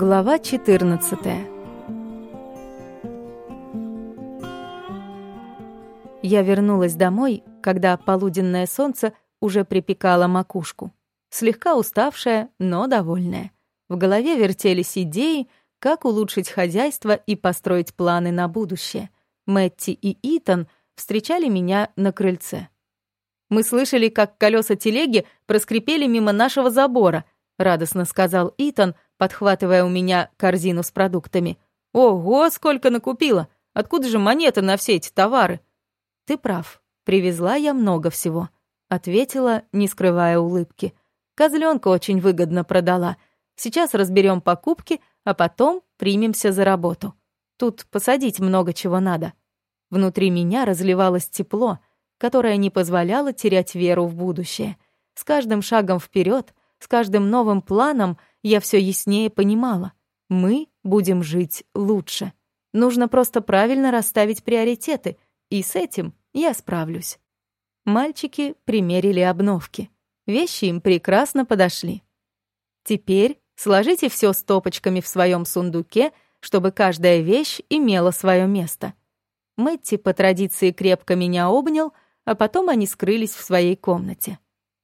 Глава 14 Я вернулась домой, когда полуденное солнце уже припекало макушку. Слегка уставшая, но довольная. В голове вертелись идеи, как улучшить хозяйство и построить планы на будущее. Мэтти и Итан встречали меня на крыльце. «Мы слышали, как колеса телеги проскрипели мимо нашего забора», — радостно сказал Итан, подхватывая у меня корзину с продуктами. «Ого, сколько накупила! Откуда же монеты на все эти товары?» «Ты прав, привезла я много всего», — ответила, не скрывая улыбки. «Козленка очень выгодно продала. Сейчас разберем покупки, а потом примемся за работу. Тут посадить много чего надо». Внутри меня разливалось тепло, которое не позволяло терять веру в будущее. С каждым шагом вперед, с каждым новым планом я все яснее понимала. Мы будем жить лучше. Нужно просто правильно расставить приоритеты, и с этим я справлюсь. Мальчики примерили обновки. Вещи им прекрасно подошли. Теперь сложите все стопочками в своем сундуке, чтобы каждая вещь имела свое место. Мэтти по традиции крепко меня обнял, а потом они скрылись в своей комнате.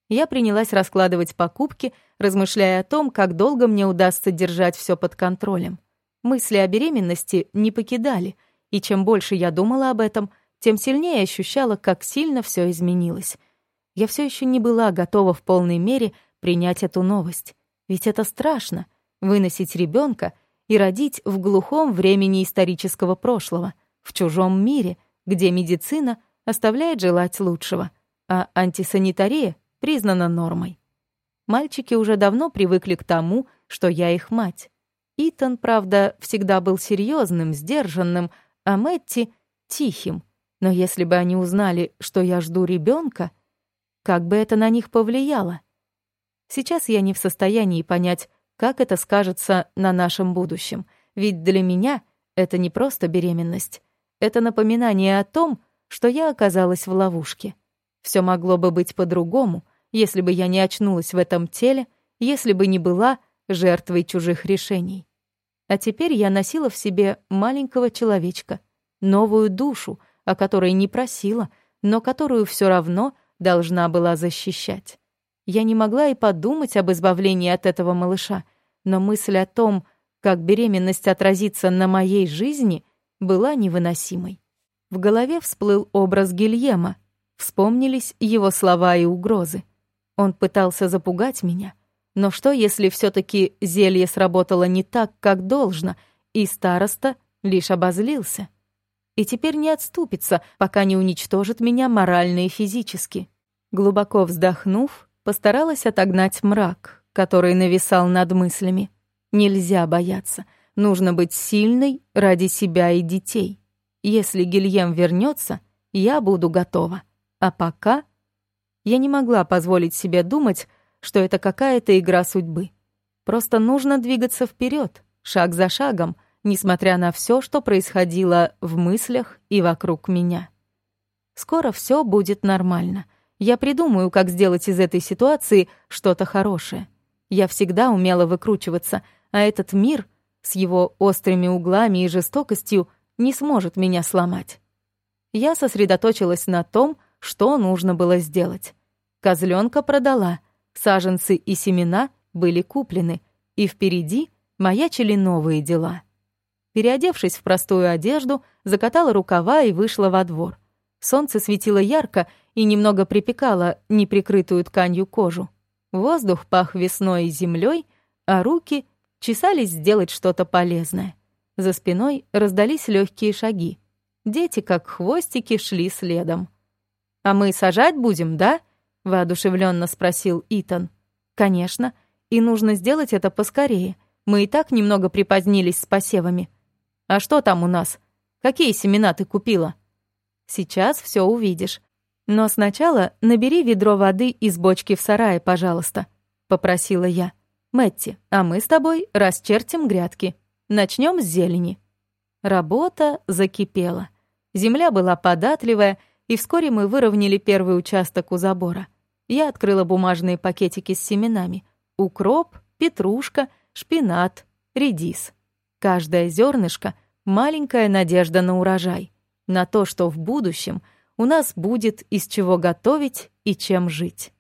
Я принялась раскладывать покупки, размышляя о том, как долго мне удастся держать все под контролем. Мысли о беременности не покидали, и чем больше я думала об этом, тем сильнее ощущала, как сильно все изменилось. Я все еще не была готова в полной мере принять эту новость. Ведь это страшно — выносить ребенка и родить в глухом времени исторического прошлого, в чужом мире, где медицина оставляет желать лучшего, а антисанитария признана нормой. Мальчики уже давно привыкли к тому, что я их мать. Итан, правда, всегда был серьезным, сдержанным, а Мэтти — тихим. Но если бы они узнали, что я жду ребенка, как бы это на них повлияло? Сейчас я не в состоянии понять, как это скажется на нашем будущем, ведь для меня это не просто беременность. Это напоминание о том, что я оказалась в ловушке. Все могло бы быть по-другому — если бы я не очнулась в этом теле, если бы не была жертвой чужих решений. А теперь я носила в себе маленького человечка, новую душу, о которой не просила, но которую все равно должна была защищать. Я не могла и подумать об избавлении от этого малыша, но мысль о том, как беременность отразится на моей жизни, была невыносимой. В голове всплыл образ Гильема, вспомнились его слова и угрозы. Он пытался запугать меня. Но что, если все таки зелье сработало не так, как должно, и староста лишь обозлился? И теперь не отступится, пока не уничтожит меня морально и физически. Глубоко вздохнув, постаралась отогнать мрак, который нависал над мыслями. Нельзя бояться. Нужно быть сильной ради себя и детей. Если Гильем вернется, я буду готова. А пока я не могла позволить себе думать, что это какая-то игра судьбы. Просто нужно двигаться вперед, шаг за шагом, несмотря на все, что происходило в мыслях и вокруг меня. Скоро все будет нормально. Я придумаю, как сделать из этой ситуации что-то хорошее. Я всегда умела выкручиваться, а этот мир с его острыми углами и жестокостью не сможет меня сломать. Я сосредоточилась на том, что нужно было сделать. Козленка продала, саженцы и семена были куплены, и впереди маячили новые дела. Переодевшись в простую одежду, закатала рукава и вышла во двор. Солнце светило ярко и немного припекало неприкрытую тканью кожу. Воздух пах весной и землей, а руки чесались сделать что-то полезное. За спиной раздались легкие шаги. Дети, как хвостики, шли следом. «А мы сажать будем, да?» — воодушевленно спросил Итан. «Конечно. И нужно сделать это поскорее. Мы и так немного припозднились с посевами. А что там у нас? Какие семена ты купила?» «Сейчас все увидишь. Но сначала набери ведро воды из бочки в сарае, пожалуйста», — попросила я. «Мэтти, а мы с тобой расчертим грядки. Начнем с зелени». Работа закипела. Земля была податливая, и вскоре мы выровняли первый участок у забора. Я открыла бумажные пакетики с семенами. Укроп, петрушка, шпинат, редис. Каждое зернышко — маленькая надежда на урожай, на то, что в будущем у нас будет из чего готовить и чем жить.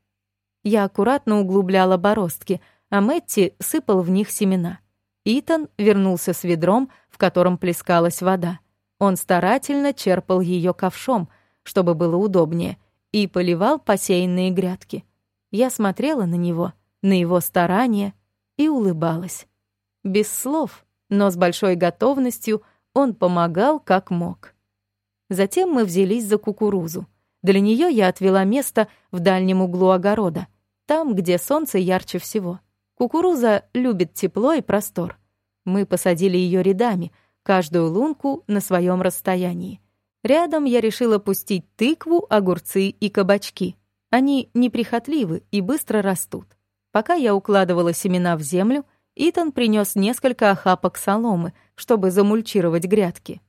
Я аккуратно углубляла бороздки, а Мэтти сыпал в них семена. Итан вернулся с ведром, в котором плескалась вода. Он старательно черпал ее ковшом, чтобы было удобнее, и поливал посеянные грядки. Я смотрела на него, на его старания и улыбалась. Без слов, но с большой готовностью он помогал как мог. Затем мы взялись за кукурузу. Для нее я отвела место в дальнем углу огорода, там, где солнце ярче всего. Кукуруза любит тепло и простор. Мы посадили ее рядами, каждую лунку на своем расстоянии. Рядом я решила пустить тыкву, огурцы и кабачки. Они неприхотливы и быстро растут. Пока я укладывала семена в землю, Итан принес несколько охапок соломы, чтобы замульчировать грядки.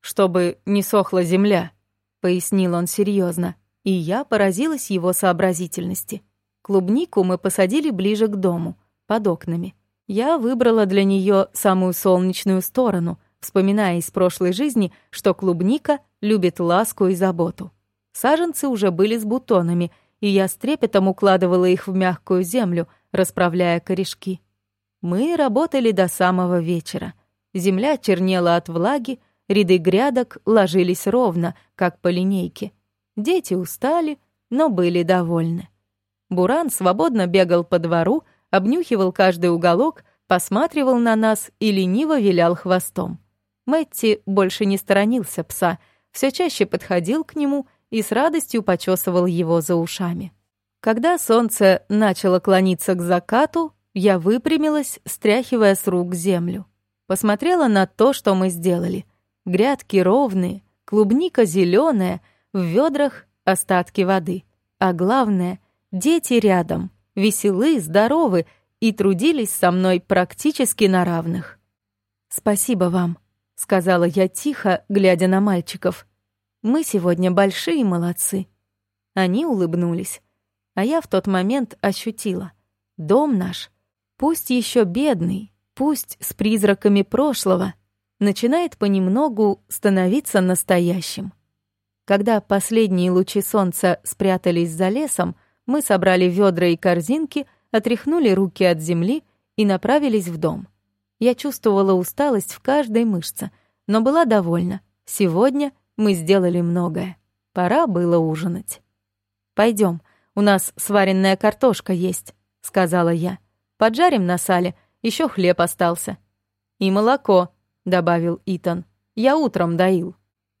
«Чтобы не сохла земля», — пояснил он серьезно, и я поразилась его сообразительности. Клубнику мы посадили ближе к дому, под окнами. Я выбрала для нее самую солнечную сторону, вспоминая из прошлой жизни, что клубника любит ласку и заботу. Саженцы уже были с бутонами, и я с трепетом укладывала их в мягкую землю, расправляя корешки. Мы работали до самого вечера. Земля чернела от влаги, ряды грядок ложились ровно, как по линейке. Дети устали, но были довольны. Буран свободно бегал по двору, обнюхивал каждый уголок, посматривал на нас и лениво вилял хвостом. Мэтти больше не сторонился пса, все чаще подходил к нему и с радостью почесывал его за ушами. Когда солнце начало клониться к закату, я выпрямилась, стряхивая с рук землю. Посмотрела на то, что мы сделали. Грядки ровные, клубника зеленая, в ведрах остатки воды. А главное, дети рядом, веселы, здоровы и трудились со мной практически на равных. «Спасибо вам», — сказала я тихо, глядя на мальчиков. «Мы сегодня большие молодцы». Они улыбнулись, а я в тот момент ощутила. Дом наш — пусть еще бедный, пусть с призраками прошлого, начинает понемногу становиться настоящим. Когда последние лучи солнца спрятались за лесом, мы собрали ведра и корзинки, отряхнули руки от земли и направились в дом. Я чувствовала усталость в каждой мышце, но была довольна. Сегодня мы сделали многое. Пора было ужинать. Пойдем, у нас сваренная картошка есть», — сказала я. Поджарим на сале, еще хлеб остался. И молоко, добавил Итан. Я утром доил.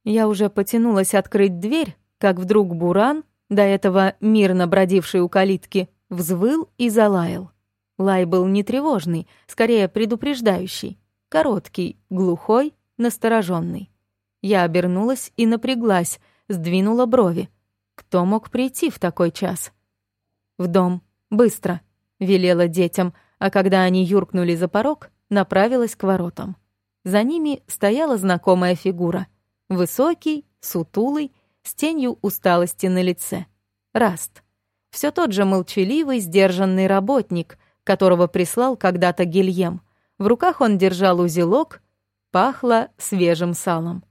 Я уже потянулась открыть дверь, как вдруг Буран, до этого мирно бродивший у калитки, взвыл и залаял. Лай был не тревожный, скорее предупреждающий. Короткий, глухой, настороженный. Я обернулась и напряглась, сдвинула брови. Кто мог прийти в такой час? В дом. Быстро велела детям, а когда они юркнули за порог, направилась к воротам. За ними стояла знакомая фигура. Высокий, сутулый, с тенью усталости на лице. Раст. Все тот же молчаливый, сдержанный работник, которого прислал когда-то Гильем. В руках он держал узелок, пахло свежим салом.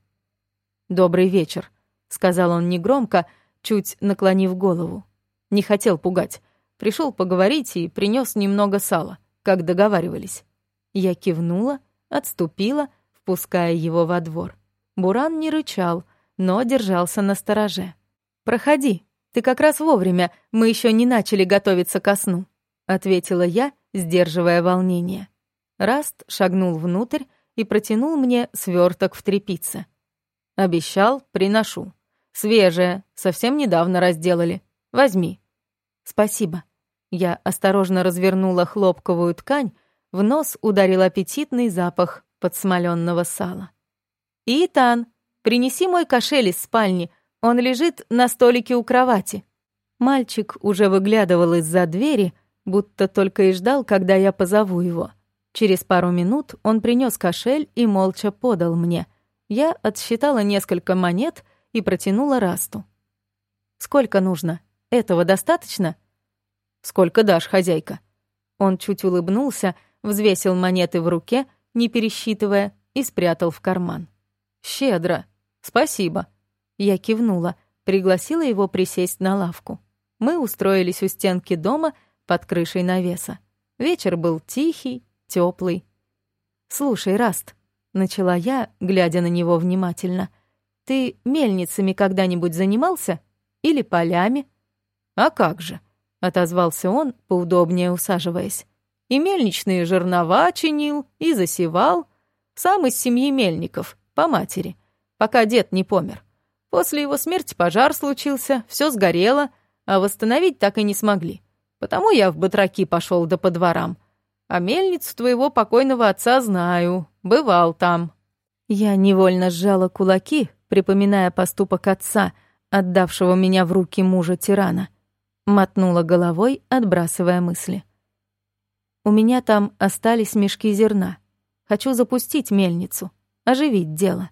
«Добрый вечер», — сказал он негромко, чуть наклонив голову. Не хотел пугать. Пришел поговорить и принес немного сала, как договаривались. Я кивнула, отступила, впуская его во двор. Буран не рычал, но держался на стороже. «Проходи, ты как раз вовремя, мы еще не начали готовиться ко сну», ответила я, сдерживая волнение. Раст шагнул внутрь и протянул мне сверток в трепице. «Обещал, приношу. Свежее, совсем недавно разделали. Возьми». «Спасибо». Я осторожно развернула хлопковую ткань, в нос ударил аппетитный запах подсмоленного сала. «Итан, принеси мой кошель из спальни, он лежит на столике у кровати». Мальчик уже выглядывал из-за двери, будто только и ждал, когда я позову его. Через пару минут он принес кошель и молча подал мне. Я отсчитала несколько монет и протянула Расту. «Сколько нужно?» Этого достаточно? Сколько дашь, хозяйка? Он чуть улыбнулся, взвесил монеты в руке не пересчитывая, и спрятал в карман. «Щедро. Спасибо». Я кивнула, пригласила его присесть на лавку. Мы устроились у стенки дома под крышей навеса. Вечер был тихий, теплый. «Слушай, Раст», — начала я, глядя на него внимательно, «ты мельницами когда-нибудь занимался? Или полями?» «А как же?» — отозвался он, поудобнее усаживаясь. «И мельничные жернова чинил, и засевал. Сам из семьи мельников, по матери, пока дед не помер. После его смерти пожар случился, все сгорело, а восстановить так и не смогли. Потому я в батраки пошел да по дворам. А мельницу твоего покойного отца знаю, бывал там». Я невольно сжала кулаки, припоминая поступок отца, отдавшего меня в руки мужа-тирана. Мотнула головой, отбрасывая мысли. У меня там остались мешки зерна. Хочу запустить мельницу, оживить дело.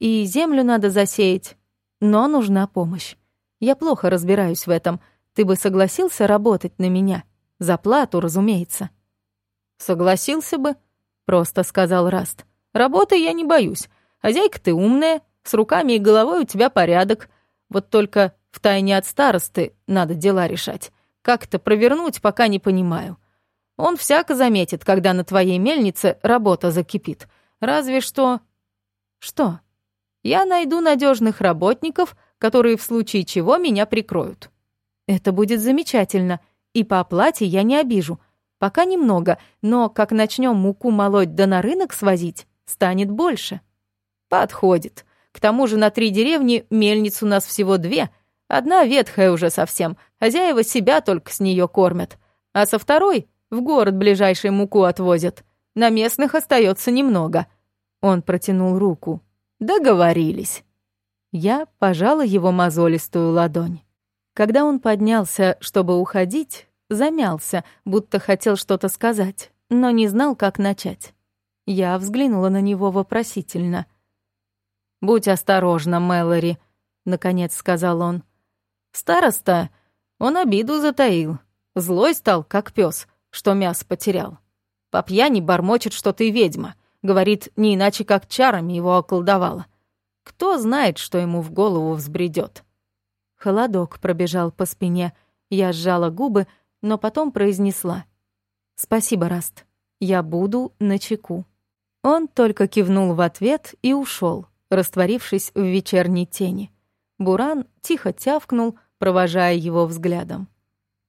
И землю надо засеять, но нужна помощь. Я плохо разбираюсь в этом. Ты бы согласился работать на меня? За плату, разумеется. Согласился бы, просто сказал Раст. Работы я не боюсь. Хозяйка ты умная, с руками и головой у тебя порядок. Вот только в тайне от старосты надо дела решать. Как это провернуть, пока не понимаю. Он всяко заметит, когда на твоей мельнице работа закипит. Разве что... Что? Я найду надежных работников, которые в случае чего меня прикроют. Это будет замечательно, и по оплате я не обижу. Пока немного, но как начнем муку молоть да на рынок свозить, станет больше. Подходит. К тому же на три деревни мельниц у нас всего две. Одна ветхая уже совсем, хозяева себя только с нее кормят. А со второй в город ближайший муку отвозят. На местных остается немного. Он протянул руку. Договорились. Я пожала его мозолистую ладонь. Когда он поднялся, чтобы уходить, замялся, будто хотел что-то сказать, но не знал, как начать. Я взглянула на него вопросительно. «Будь осторожна, Мэлори», — наконец сказал он. «Староста, он обиду затаил. Злой стал, как пес, что мясо потерял. По пьяни бормочет, что ты ведьма. Говорит, не иначе, как чарами его околдовала. Кто знает, что ему в голову взбредет. Холодок пробежал по спине. Я сжала губы, но потом произнесла. «Спасибо, Раст. Я буду на чеку». Он только кивнул в ответ и ушел, растворившись в вечерней тени. Буран тихо тявкнул, провожая его взглядом.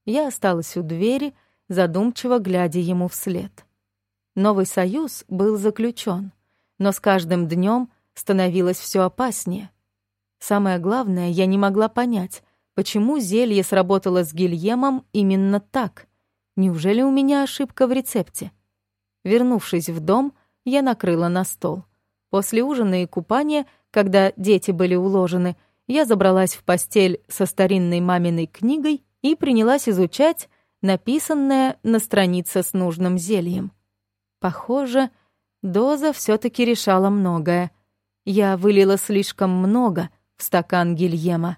Я осталась у двери, задумчиво глядя ему вслед. Новый союз был заключен, но с каждым днем становилось все опаснее. Самое главное, я не могла понять, почему зелье сработало с Гильемом именно так. Неужели у меня ошибка в рецепте? Вернувшись в дом, я накрыла на стол. После ужина и купания, когда дети были уложены, я забралась в постель со старинной маминой книгой и принялась изучать написанное на странице с нужным зельем. Похоже, доза все таки решала многое. Я вылила слишком много стакан Гильема.